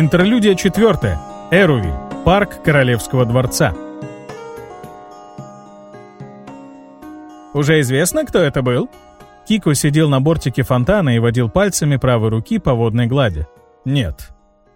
Интерлюдия четвертая. Эрувиль. Парк Королевского дворца. «Уже известно, кто это был?» Кико сидел на бортике фонтана и водил пальцами правой руки по водной глади. «Нет».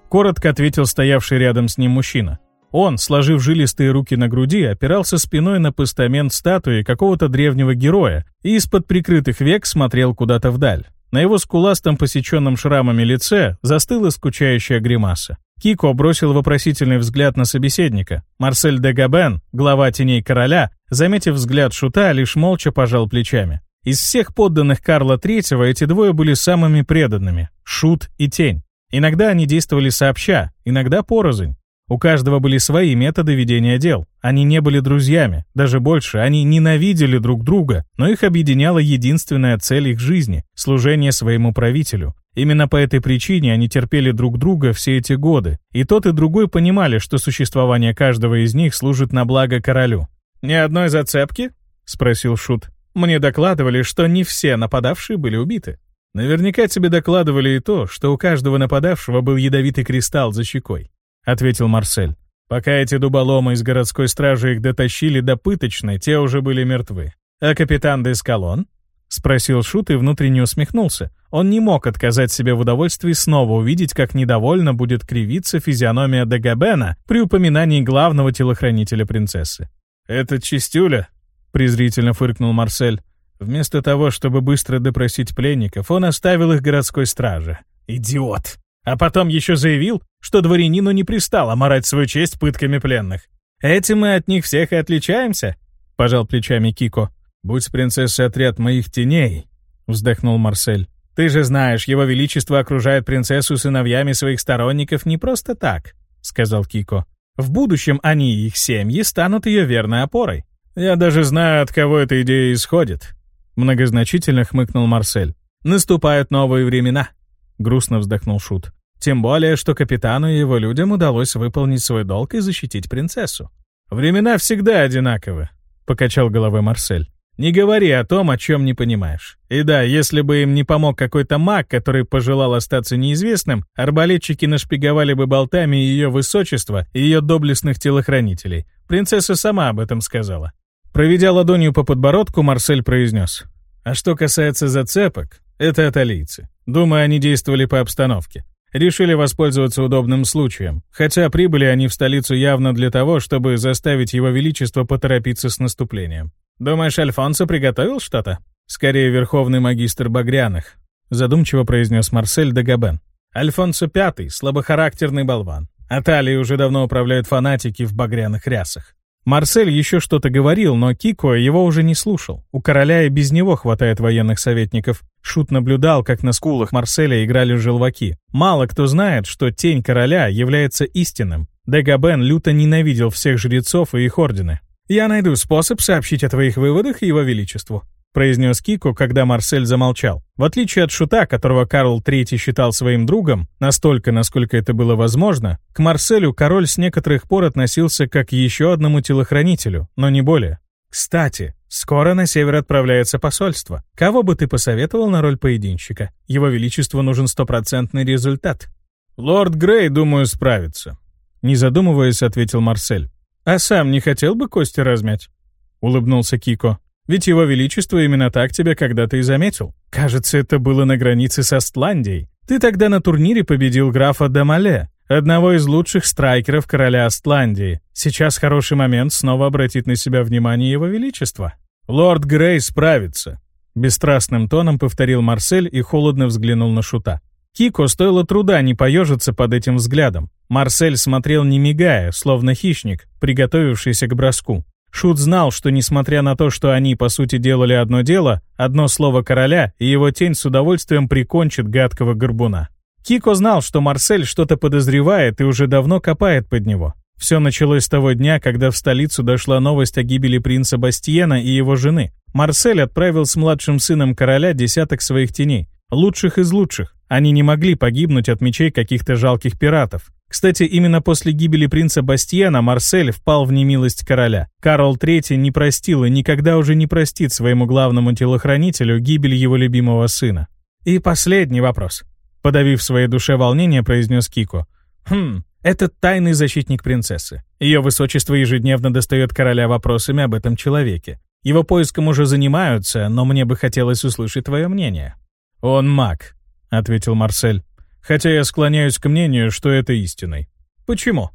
Коротко ответил стоявший рядом с ним мужчина. Он, сложив жилистые руки на груди, опирался спиной на постамент статуи какого-то древнего героя и из-под прикрытых век смотрел куда-то вдаль. На его скуластом, посеченном шрамами лице застыла скучающая гримаса. Кико бросил вопросительный взгляд на собеседника. Марсель де Габен, глава теней короля, заметив взгляд шута, лишь молча пожал плечами. Из всех подданных Карла III эти двое были самыми преданными — шут и тень. Иногда они действовали сообща, иногда порознь. У каждого были свои методы ведения дел. Они не были друзьями, даже больше, они ненавидели друг друга, но их объединяла единственная цель их жизни — служение своему правителю. Именно по этой причине они терпели друг друга все эти годы, и тот и другой понимали, что существование каждого из них служит на благо королю. «Ни одной зацепки?» — спросил Шут. «Мне докладывали, что не все нападавшие были убиты». «Наверняка тебе докладывали и то, что у каждого нападавшего был ядовитый кристалл за щекой. — ответил Марсель. «Пока эти дуболомы из городской стражи их дотащили до пыточной, те уже были мертвы. А капитан Дескалон?» — спросил Шут и внутренне усмехнулся. Он не мог отказать себе в удовольствии снова увидеть, как недовольно будет кривиться физиономия Дагабена при упоминании главного телохранителя принцессы. «Это чистюля?» — презрительно фыркнул Марсель. Вместо того, чтобы быстро допросить пленников, он оставил их городской страже. «Идиот!» А потом еще заявил, что дворянину не пристало морать свою честь пытками пленных. «Этим мы от них всех и отличаемся», — пожал плечами Кико. «Будь принцессой отряд моих теней», — вздохнул Марсель. «Ты же знаешь, его величество окружает принцессу сыновьями своих сторонников не просто так», — сказал Кико. «В будущем они и их семьи станут ее верной опорой». «Я даже знаю, от кого эта идея исходит», — многозначительно хмыкнул Марсель. «Наступают новые времена», — грустно вздохнул Шут. Тем более, что капитану и его людям удалось выполнить свой долг и защитить принцессу. «Времена всегда одинаковы», — покачал головой Марсель. «Не говори о том, о чем не понимаешь. И да, если бы им не помог какой-то маг, который пожелал остаться неизвестным, арбалетчики нашпиговали бы болтами ее высочество и ее доблестных телохранителей. Принцесса сама об этом сказала». Проведя ладонью по подбородку, Марсель произнес. «А что касается зацепок, это аталийцы. Думаю, они действовали по обстановке. Решили воспользоваться удобным случаем, хотя прибыли они в столицу явно для того, чтобы заставить его величество поторопиться с наступлением. «Думаешь, Альфонсо приготовил что-то?» «Скорее, верховный магистр Багряных», — задумчиво произнес Марсель де Габен. «Альфонсо Пятый — слабохарактерный болван. Аталии уже давно управляют фанатики в багряных рясах. Марсель еще что-то говорил, но Кико его уже не слушал. У короля и без него хватает военных советников. Шут наблюдал, как на скулах Марселя играли желваки. Мало кто знает, что тень короля является истинным. Дегабен люто ненавидел всех жрецов и их ордены. «Я найду способ сообщить о твоих выводах его величеству», произнес Кико, когда Марсель замолчал. В отличие от Шута, которого Карл III считал своим другом, настолько, насколько это было возможно, к Марселю король с некоторых пор относился как к еще одному телохранителю, но не более. «Кстати, скоро на север отправляется посольство. Кого бы ты посоветовал на роль поединщика? Его Величеству нужен стопроцентный результат». «Лорд Грей, думаю, справится», — не задумываясь, ответил Марсель. «А сам не хотел бы кости размять?» — улыбнулся Кико. Ведь его величество именно так тебя когда-то и заметил. Кажется, это было на границе с Астландией. Ты тогда на турнире победил графа Дамале, одного из лучших страйкеров короля Астландии. Сейчас хороший момент снова обратить на себя внимание его величества. Лорд Грей справится. Бесстрастным тоном повторил Марсель и холодно взглянул на Шута. Кико стоило труда не поежиться под этим взглядом. Марсель смотрел не мигая, словно хищник, приготовившийся к броску. Шут знал, что несмотря на то, что они по сути делали одно дело, одно слово короля, и его тень с удовольствием прикончит гадкого горбуна. Кико знал, что Марсель что-то подозревает и уже давно копает под него. Все началось с того дня, когда в столицу дошла новость о гибели принца Бастиена и его жены. Марсель отправил с младшим сыном короля десяток своих теней, лучших из лучших. Они не могли погибнуть от мечей каких-то жалких пиратов. Кстати, именно после гибели принца Бастиена Марсель впал в немилость короля. Карл III не простил и никогда уже не простит своему главному телохранителю гибель его любимого сына. И последний вопрос. Подавив своей душе волнение, произнес Кико. Хм, это тайный защитник принцессы. Ее высочество ежедневно достает короля вопросами об этом человеке. Его поиском уже занимаются, но мне бы хотелось услышать твое мнение». «Он маг», — ответил Марсель. «Хотя я склоняюсь к мнению, что это истиной». «Почему?»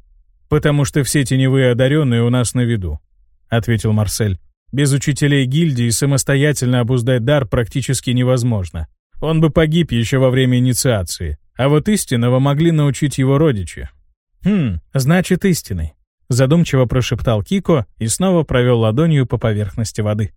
«Потому что все теневые одаренные у нас на виду», — ответил Марсель. «Без учителей гильдии самостоятельно обуздать дар практически невозможно. Он бы погиб еще во время инициации, а вот истинного могли научить его родичи». «Хм, значит, истинный», — задумчиво прошептал Кико и снова провел ладонью по поверхности воды.